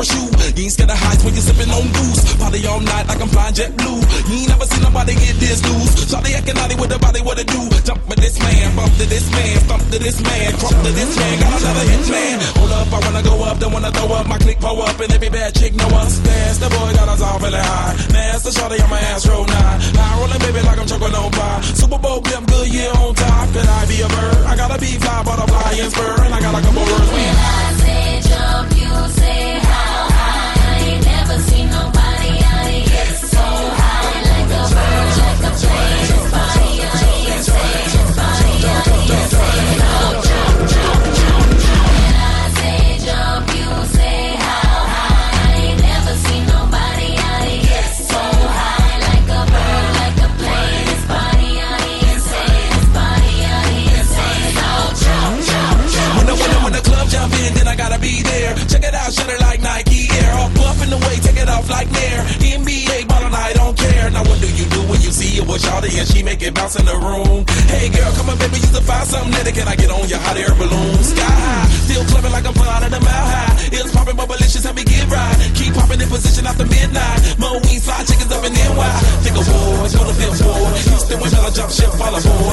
parachute. You ain't scared of heights when you sipping on goose. Party all night like I'm flying JetBlue. You ain't never seen nobody get this loose. Shawty acting naughty with the body, what it do? Jump with this man, bump to this man, stomp to this man, crump to this man. Got another hit man. Hold up, I wanna go up, don't wanna throw up. My click pull up, and every bad chick know us. Dance, the boy got us all really high. Master Shawty on my ass roll nine. High rolling baby like I'm choking on pie. Super Bowl blimp, Goodyear on top. Could I be a bird? I gotta be fly, butterfly and spur, Shawty and she make it bounce in the room? Hey girl, come on baby, you to find something that can I get on your hot air balloon? Sky high, still clubbing like I'm flying at a mile high. It's popping, but malicious, help me get right. Keep popping in position after midnight. Mo wings, fly chickens up in NY. Think of boys, go to Billboard. Houston women, I jump ship, fall aboard.